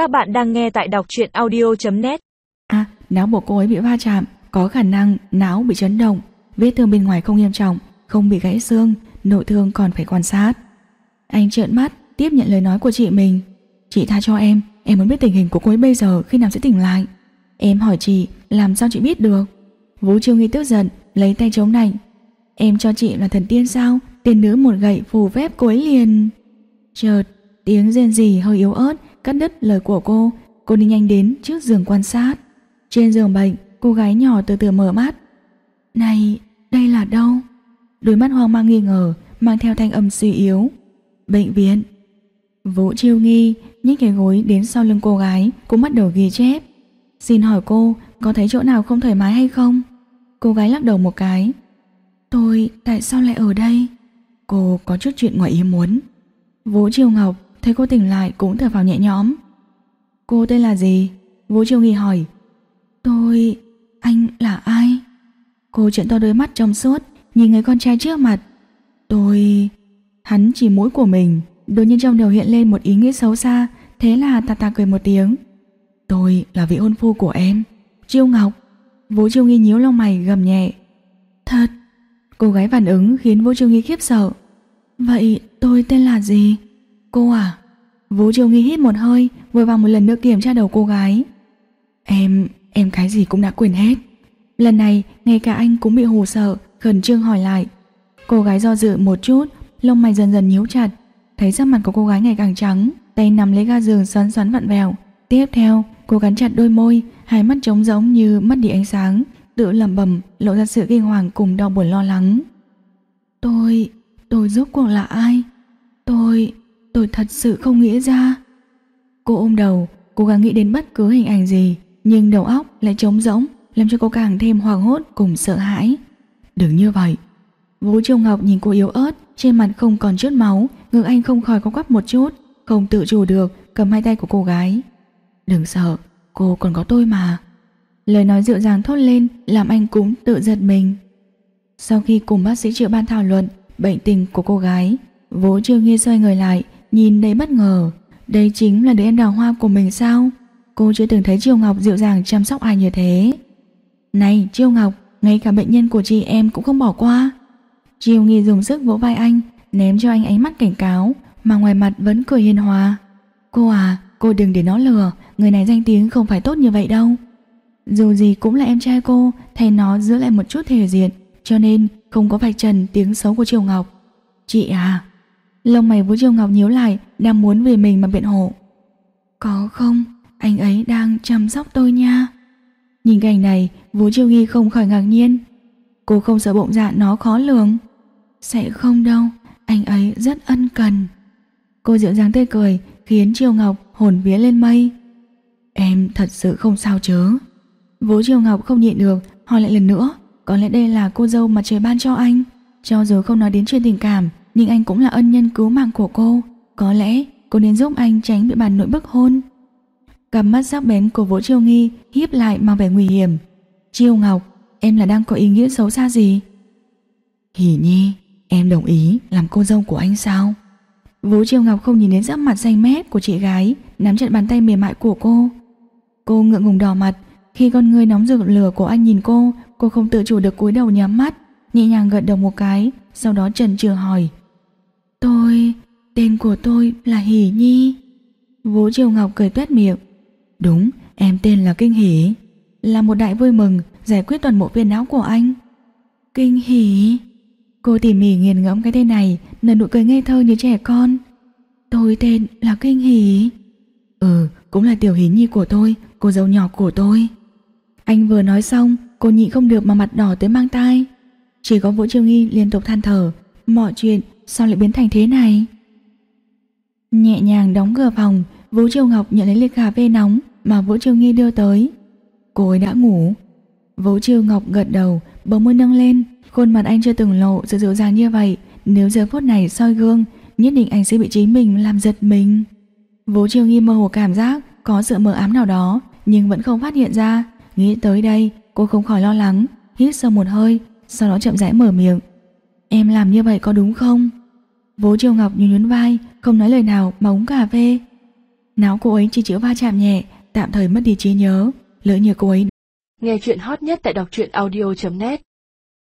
Các bạn đang nghe tại đọc truyện audio.net À, não bộ cô ấy bị va chạm, có khả năng não bị chấn động, vết thương bên ngoài không nghiêm trọng, không bị gãy xương, nội thương còn phải quan sát. Anh trợn mắt, tiếp nhận lời nói của chị mình. Chị tha cho em, em muốn biết tình hình của cô ấy bây giờ khi nào sẽ tỉnh lại. Em hỏi chị, làm sao chị biết được? Vũ Chiêu Nghi tức giận, lấy tay chống nạnh. Em cho chị là thần tiên sao? Tiên nữ một gậy phù phép cô ấy liền. Chợt, tiếng rên rỉ hơi yếu ớt cắt đứt lời của cô. Cô đi nhanh đến trước giường quan sát. Trên giường bệnh, cô gái nhỏ từ từ mở mắt. Này, đây là đâu? Đôi mắt hoang mang nghi ngờ, mang theo thanh âm suy yếu. Bệnh viện. Vũ Chiêu Nghi nhích cái gối đến sau lưng cô gái, cũng bắt đầu ghi chép. Xin hỏi cô, có thấy chỗ nào không thoải mái hay không? Cô gái lắc đầu một cái. Tôi tại sao lại ở đây? Cô có chút chuyện ngoài ý muốn. Vũ Triều Ngọc thấy cô tỉnh lại cũng thở vào nhẹ nhõm. Cô tên là gì? Vũ Triều Nghi hỏi. Tôi... anh là ai? Cô trợn to đôi mắt trong suốt, nhìn người con trai trước mặt. Tôi... Hắn chỉ mũi của mình, đột nhiên trong đầu hiện lên một ý nghĩa xấu xa, thế là tà tà cười một tiếng. Tôi là vị hôn phu của em. triều Ngọc. Vũ triều Nghi nhíu lông mày gầm nhẹ. Thật. Cô gái phản ứng khiến Vũ triều Nghi khiếp sợ. Vậy tôi tên là gì? Cô à? Vũ Triều Nghi hít một hơi, vội vàng một lần nữa kiểm tra đầu cô gái. Em, em cái gì cũng đã quên hết. Lần này, ngay cả anh cũng bị hù sợ, khẩn trương hỏi lại. Cô gái do dự một chút, lông mày dần dần nhíu chặt, thấy sắc mặt của cô gái ngày càng trắng, tay nắm lấy ga giường xoắn xoắn vặn vẹo. Tiếp theo, cô gắn chặt đôi môi, hai mắt trống rỗng như mất đi ánh sáng, tự lẩm bẩm lộ ra sự kinh hoàng cùng đau buồn lo lắng. Tôi, tôi rốt cuộc là ai? Tôi, tôi thật sự không nghĩ ra. Cô ôm đầu, cố gắng nghĩ đến bất cứ hình ảnh gì, nhưng đầu óc lại trống rỗng, làm cho cô càng thêm hoảng hốt cùng sợ hãi. Đừng như vậy. Vũ Triều Ngọc nhìn cô yếu ớt, trên mặt không còn chút máu, ngực anh không khỏi có quắp một chút, không tự chủ được, cầm hai tay của cô gái. Đừng sợ, cô còn có tôi mà. Lời nói dịu dàng thốt lên làm anh cũng tự giật mình. Sau khi cùng bác sĩ triệu ban thảo luận bệnh tình của cô gái, Vũ Triều Nghi xoay người lại, nhìn đầy bất ngờ. Đây chính là đứa em đào hoa của mình sao? Cô chưa từng thấy Triều Ngọc dịu dàng chăm sóc ai như thế. Này Triều Ngọc, ngay cả bệnh nhân của chị em cũng không bỏ qua. Triều Nghi dùng sức vỗ vai anh, ném cho anh ánh mắt cảnh cáo, mà ngoài mặt vẫn cười hiền hòa. Cô à, cô đừng để nó lừa, người này danh tiếng không phải tốt như vậy đâu. Dù gì cũng là em trai cô, thay nó giữ lại một chút thể diện, cho nên không có vạch trần tiếng xấu của Triều Ngọc. Chị à, lông mày Vũ Triều Ngọc nhíu lại, đang muốn về mình mà biện hộ. Có không, anh ấy đang chăm sóc tôi nha. Nhìn cảnh này, Vũ Triều Nghi không khỏi ngạc nhiên. Cô không sợ bụng dạ nó khó lường. Sẽ không đâu, anh ấy rất ân cần. Cô dịu dàng tươi cười, khiến Triều Ngọc hồn vía lên mây. Em thật sự không sao chứ? Vũ Triều Ngọc không nhịn được, hỏi lại lần nữa, có lẽ đây là cô dâu mà trời ban cho anh. Cho dù không nói đến chuyện tình cảm, nhưng anh cũng là ân nhân cứu mạng của cô. Có lẽ cô nên giúp anh tránh bị bàn nội bức hôn. Cặp mắt sắc bén của Vũ Triều Nghi hiếp lại mang vẻ nguy hiểm. Triều Ngọc, em là đang có ý nghĩa xấu xa gì? Hỉ Nhi, em đồng ý làm cô dâu của anh sao? Vũ Triều Ngọc không nhìn đến sắc mặt xanh mét của chị gái, nắm chặt bàn tay mềm mại của cô. Cô ngượng ngùng đỏ mặt, khi con người nóng rực lửa của anh nhìn cô, cô không tự chủ được cúi đầu nhắm mắt, nhẹ nhàng gật đầu một cái, sau đó trần trừ hỏi. Tôi, tên của tôi là Hỷ Nhi. Vũ Triều Ngọc cười tuét miệng. Đúng, em tên là Kinh Hỷ. Là một đại vui mừng giải quyết toàn bộ phiền não của anh. Kinh Hỷ. Cô tỉ mỉ nghiền ngẫm cái tên này, nở nụ cười ngây thơ như trẻ con. Tôi tên là Kinh Hỷ. Ừ, cũng là tiểu hỷ nhi của tôi, cô dâu nhỏ của tôi. Anh vừa nói xong, cô nhịn không được mà mặt đỏ tới mang tai. Chỉ có Vũ Triều Nghi liên tục than thở, mọi chuyện sao lại biến thành thế này? Nhẹ nhàng đóng cửa phòng, Vũ Triều Ngọc nhận lấy ly cà phê nóng mà Vũ Triều Nghi đưa tới. Cô ấy đã ngủ. Vũ Triều Ngọc gật đầu, bờ môi nâng lên, khuôn mặt anh chưa từng lộ sự dịu dàng như vậy. Nếu giờ phút này soi gương, nhất định anh sẽ bị chính mình làm giật mình. Vũ Triều Nghi mơ hồ cảm giác có sự mờ ám nào đó, nhưng vẫn không phát hiện ra. Nghĩ tới đây, cô không khỏi lo lắng, hít sâu một hơi, sau đó chậm rãi mở miệng. Em làm như vậy có đúng không? Vũ Triều Ngọc nhún nhún vai, không nói lời nào mà uống cà phê. Náo cô ấy chỉ chữa va chạm nhẹ, tạm thời mất đi trí nhớ, lỡ như cô ấy Nghe chuyện hot nhất tại đọc truyện audio.net